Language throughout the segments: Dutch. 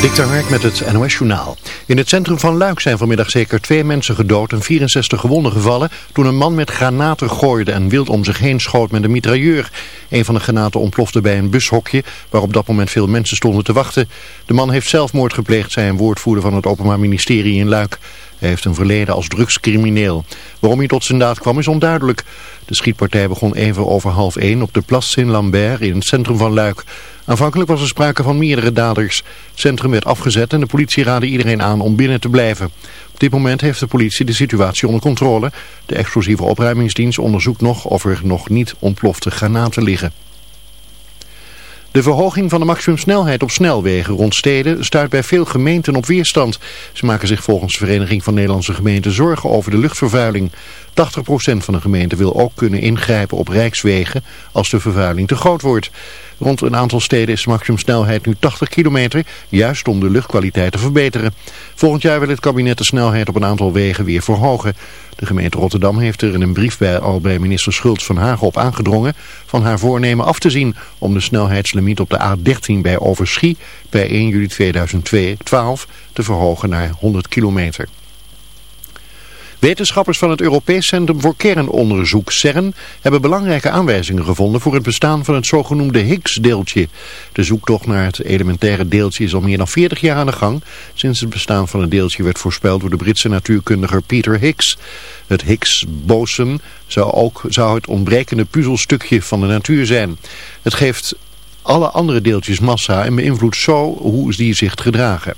Dikter Hark met het NOS Journaal. In het centrum van Luik zijn vanmiddag zeker twee mensen gedood en 64 gewonden gevallen... toen een man met granaten gooide en wild om zich heen schoot met een mitrailleur. Een van de granaten ontplofte bij een bushokje waar op dat moment veel mensen stonden te wachten. De man heeft zelfmoord gepleegd, zei een woordvoerder van het Openbaar Ministerie in Luik. Hij heeft een verleden als drugscrimineel. Waarom hij tot zijn daad kwam is onduidelijk. De schietpartij begon even over half één op de Place Saint-Lambert in het centrum van Luik. Aanvankelijk was er sprake van meerdere daders. Het centrum werd afgezet en de politie raadde iedereen aan om binnen te blijven. Op dit moment heeft de politie de situatie onder controle. De explosieve opruimingsdienst onderzoekt nog of er nog niet ontplofte granaten liggen. De verhoging van de maximumsnelheid op snelwegen rond steden stuit bij veel gemeenten op weerstand. Ze maken zich volgens de Vereniging van Nederlandse Gemeenten zorgen over de luchtvervuiling. 80% van de gemeenten wil ook kunnen ingrijpen op rijkswegen als de vervuiling te groot wordt. Rond een aantal steden is de maximumsnelheid nu 80 kilometer, juist om de luchtkwaliteit te verbeteren. Volgend jaar wil het kabinet de snelheid op een aantal wegen weer verhogen. De gemeente Rotterdam heeft er in een brief bij, al bij minister Schultz van Hagen op aangedrongen van haar voornemen af te zien om de snelheidslimiet op de A13 bij Overschie bij 1 juli 2012 te verhogen naar 100 kilometer. Wetenschappers van het Europees Centrum voor Kernonderzoek, CERN, hebben belangrijke aanwijzingen gevonden voor het bestaan van het zogenoemde Higgs-deeltje. De zoektocht naar het elementaire deeltje is al meer dan 40 jaar aan de gang. Sinds het bestaan van het deeltje werd voorspeld door de Britse natuurkundiger Peter Higgs. Het Higgs-boson zou ook zou het ontbrekende puzzelstukje van de natuur zijn. Het geeft alle andere deeltjes massa en beïnvloedt zo hoe die zich gedragen.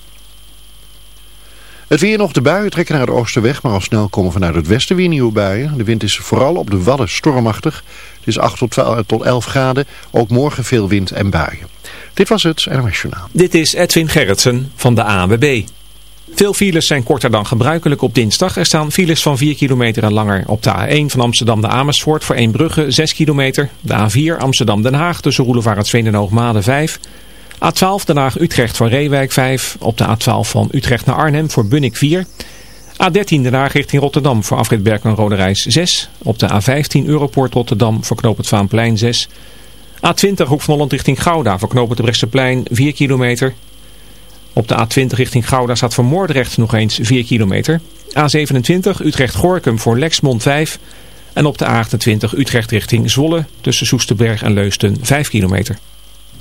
Het weer nog, de buien trekken naar het oosten weg, maar al snel komen vanuit het westen weer nieuwe buien. De wind is vooral op de Wadden stormachtig. Het is 8 tot, 12, tot 11 graden, ook morgen veel wind en buien. Dit was het NOS Journaal. Dit is Edwin Gerritsen van de ANWB. Veel files zijn korter dan gebruikelijk op dinsdag. Er staan files van 4 kilometer en langer op de A1 van Amsterdam de Amersfoort voor Brugge 6 kilometer. De A4 Amsterdam Den Haag tussen Roelevaretsveen en Hoogmade 5 A12 Den Haag-Utrecht voor Reewijk 5. Op de A12 van Utrecht naar Arnhem voor Bunnik 4. A13 Den Haag richting Rotterdam voor afrit Berk en Rode Reis 6. Op de A15 Europoort Rotterdam voor knoop het Vaanplein 6. A20 Hoek van Holland richting Gouda voor knoop het Brechtseplein 4 kilometer. Op de A20 richting Gouda staat voor Moordrecht nog eens 4 kilometer. A27 Utrecht-Gorkum voor Lexmond 5. En op de A28 Utrecht richting Zwolle tussen Soesterberg en Leusden 5 kilometer.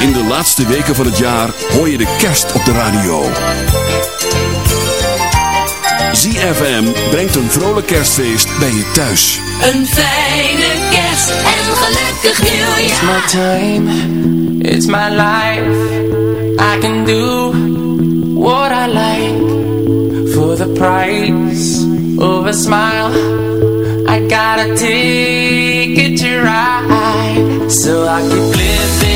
In de laatste weken van het jaar hoor je de kerst op de radio. ZFM brengt een vrolijk kerstfeest bij je thuis. Een fijne kerst en een gelukkig nieuwjaar. It's my time, it's my life. I can do what I like for the price of a smile. I got a ticket to ride, so I keep living,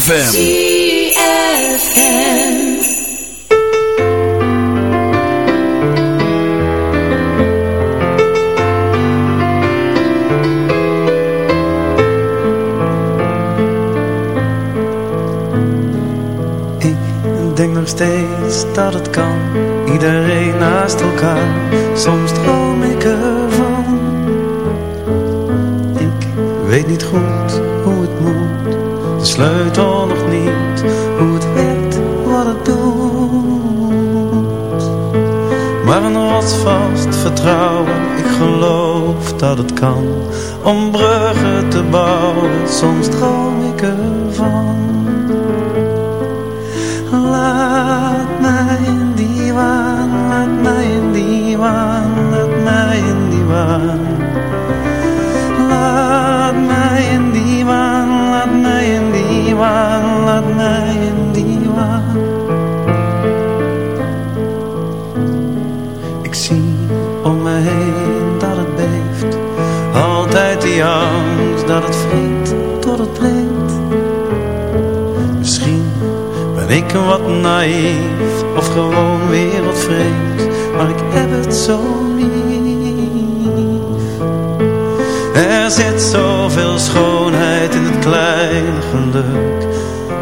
ZFM. Denk nog steeds dat het kan. Iedereen naast elkaar. Soms droom ik ervan. Ik weet niet goed hoe het moet. De sleutel ik geloof dat het kan Om bruggen te bouwen, soms droom ik ervan. tot het breekt. Misschien ben ik wat naïef of gewoon weer wat vreemd, maar ik heb het zo lief. Er zit zoveel schoonheid in het kleine geluk.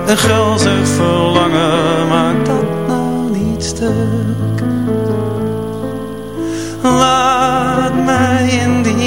Een gulzig verlangen maakt dat nou niet stuk. Laat mij in die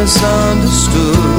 misunderstood.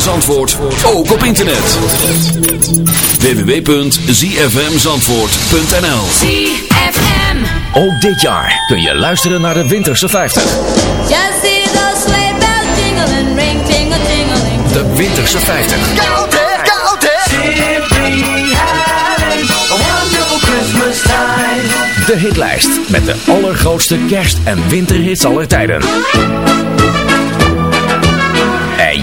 Van Zandvoort ook op internet. www.zfmzandvoort.nl ZFM. Ook dit jaar kun je luisteren naar de Winterse 50. Just see those sleigh bells jingling, ring, tingle, tingling. De Winterse 50. Koud hè, koud hè. Simply having a wonderful Christmas time. De hitlijst met de allergrootste kerst- en winterhits aller tijden.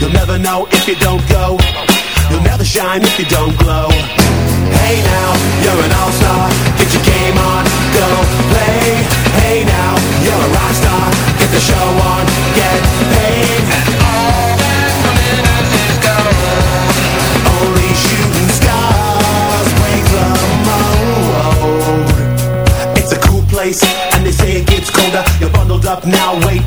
You'll never know if you don't go. You'll never shine if you don't glow. Hey now, you're an all-star. Get your game on, go play. Hey now, you're a rock star. Get the show on, get paid. And all that glitters is gold. Only shooting stars break the mold. It's a cool place, and they say it gets colder. You're bundled up now, wait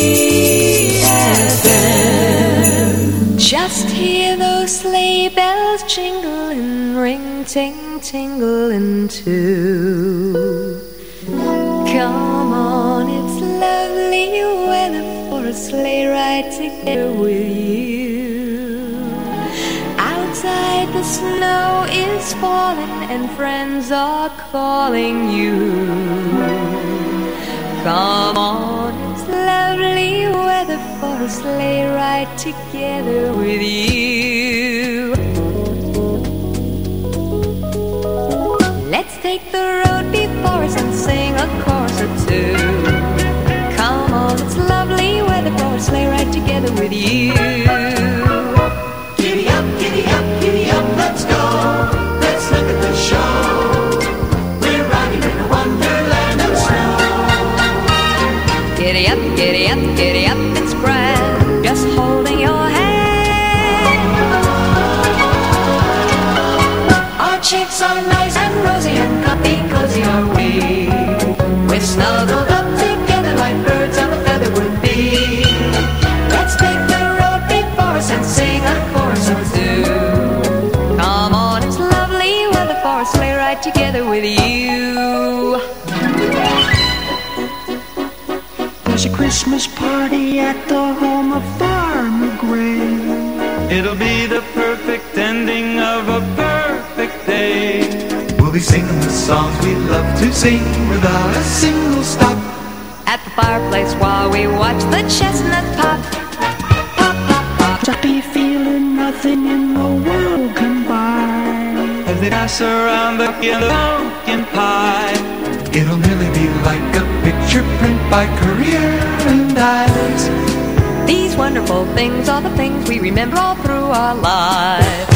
bells jingle and ring, ting, tingle into. Come on, it's lovely weather for a sleigh ride together with you. Outside the snow is falling and friends are calling you. Come on, it's lovely weather for a sleigh ride together with you. take the road before us and sing a chorus or two. Come on, it's lovely weather for a sleigh ride together with you. Giddy up, giddy up, giddy up, let's go. Let's look at the show. We're riding in a wonderland of snow. Giddy up, giddy up, giddy up, it's grand. Just holding your hand. Our cheeks are nice. right together with you. There's a Christmas party at the home of Farmer Gray. It'll be the perfect ending of a perfect day. We'll be singing the songs we love to sing without a single stop. At the fireplace while we watch the chestnuts pop. Pop, pop, pop. Just be feeling nothing in the world mess around the pumpkin pie. It'll really be like a picture print by career and eyes. These wonderful things are the things we remember all through our lives.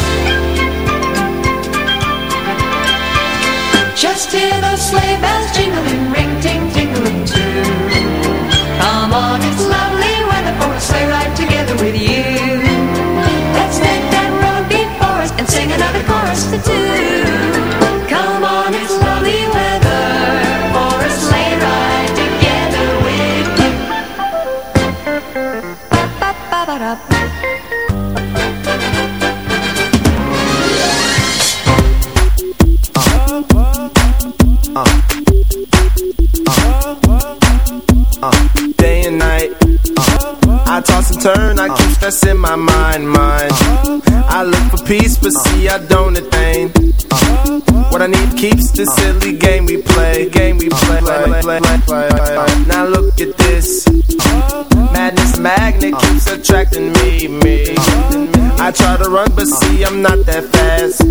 Just hear the sleigh bells jingling, ring ting tingling too. Come on, it's lovely weather for a sleigh ride together with you. the chorus to do. Peace, but see I don't attain. What I need keeps the silly game we play, game we play. play, play, play. Now look at this. Madness magnet keeps attracting me, me. I try to run, but see I'm not that fast.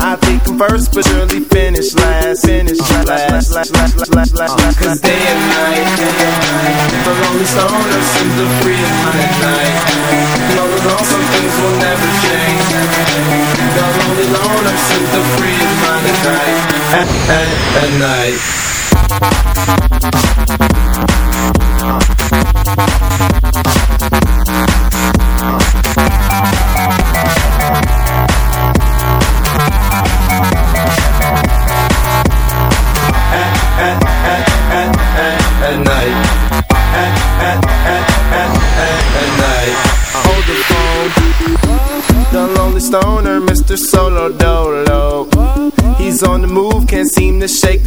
I think I'm first, but surely finish last, finish last, last, last, last, last, last. Cause day and night, the lonely stoner seems to free at night. alone, I'm super free as mine at night, at, at, at night.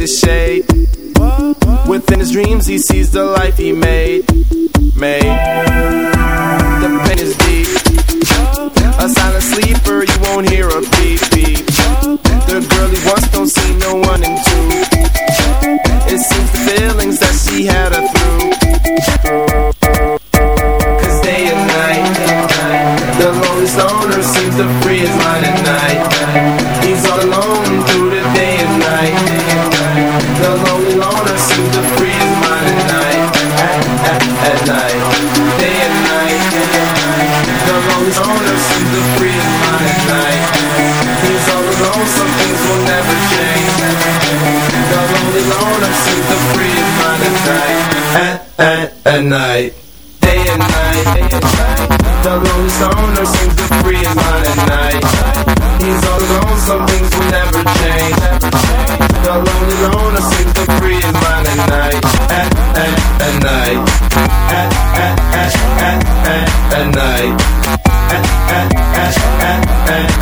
The shade. Within his dreams, he sees the life he made. Made.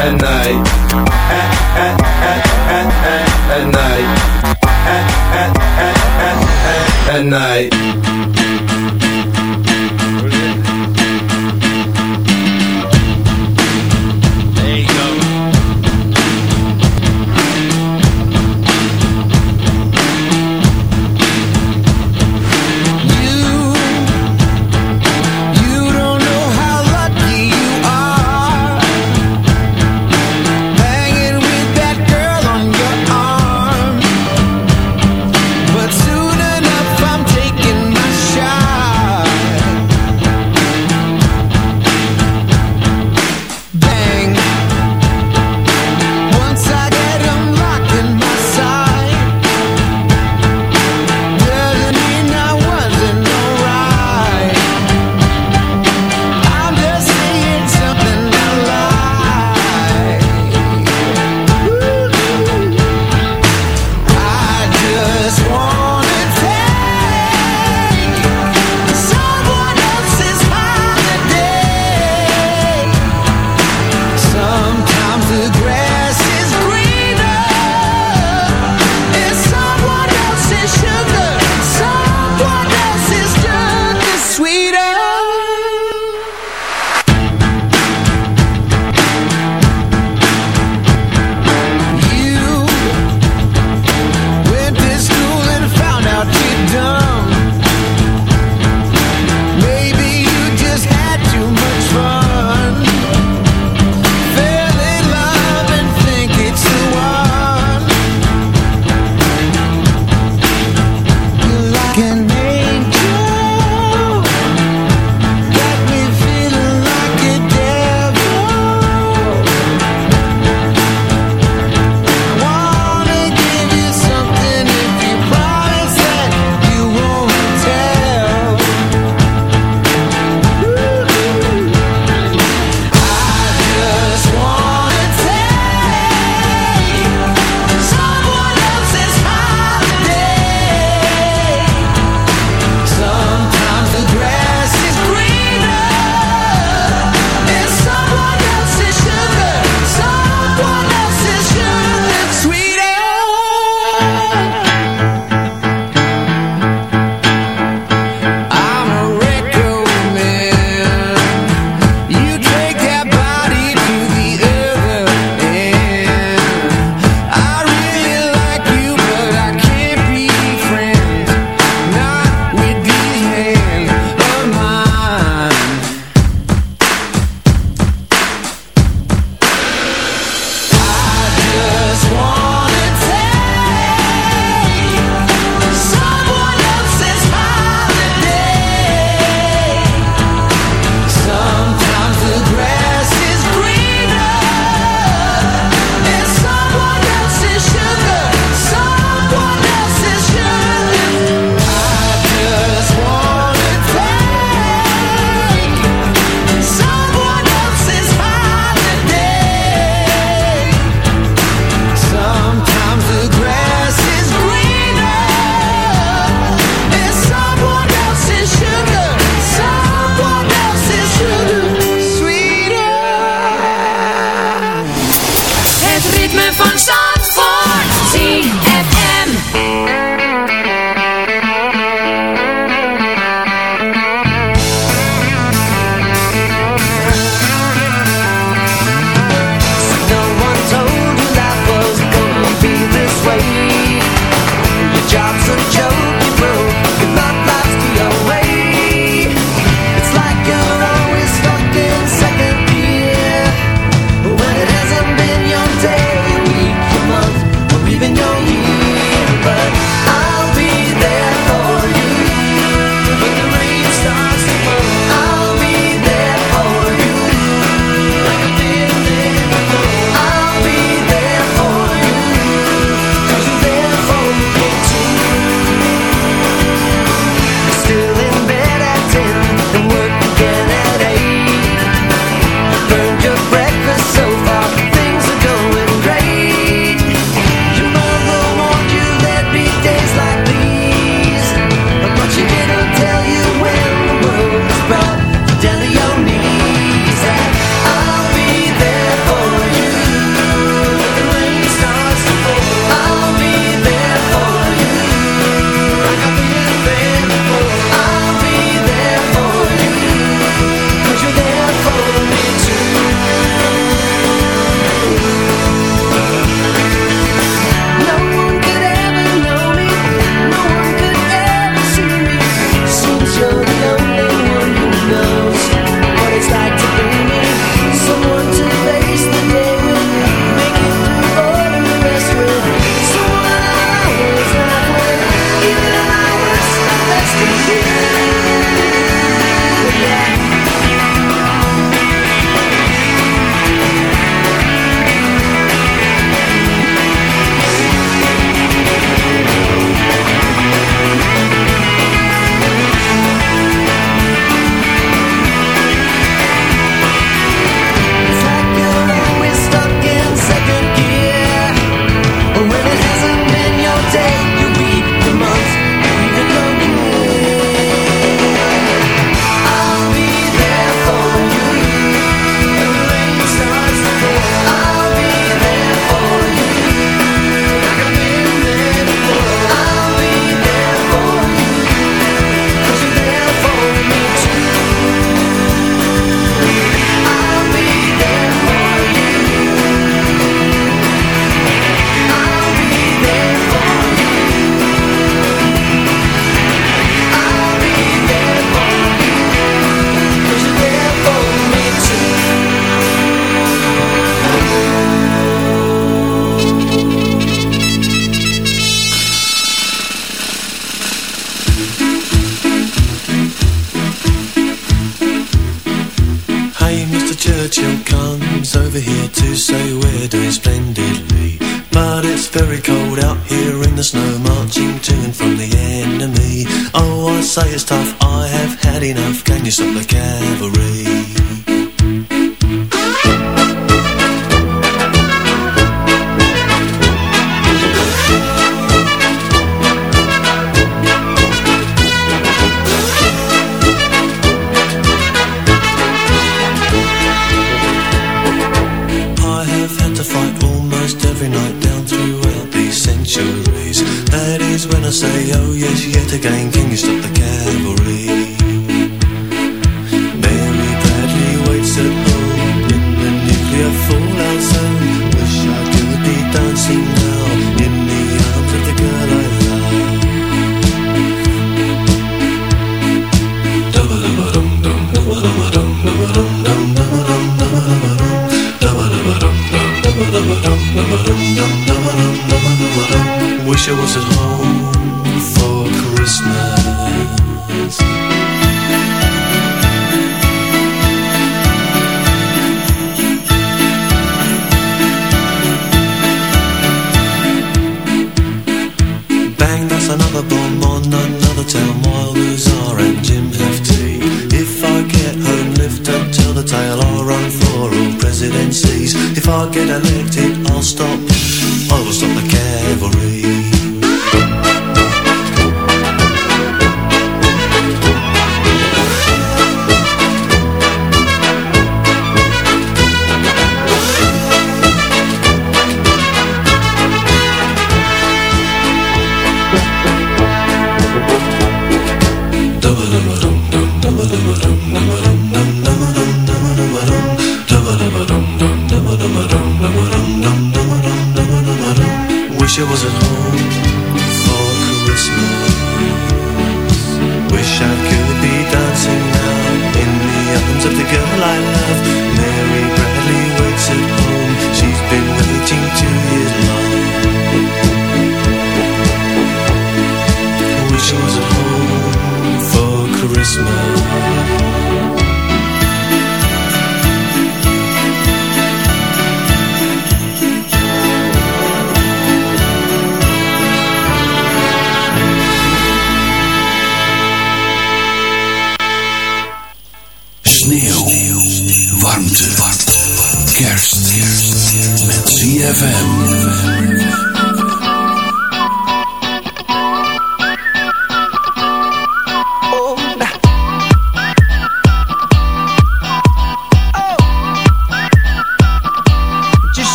At, night. say, oh yes, yet again, can you stop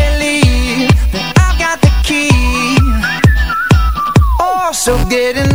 believe that I've got the key. Oh, so get in